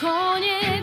koniec.